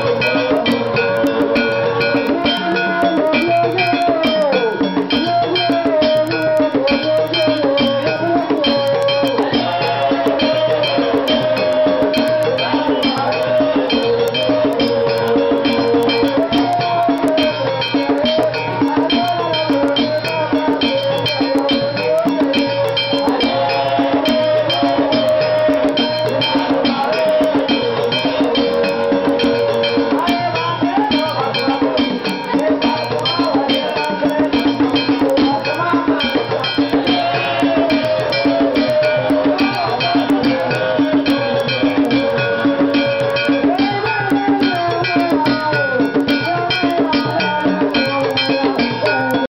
Oh,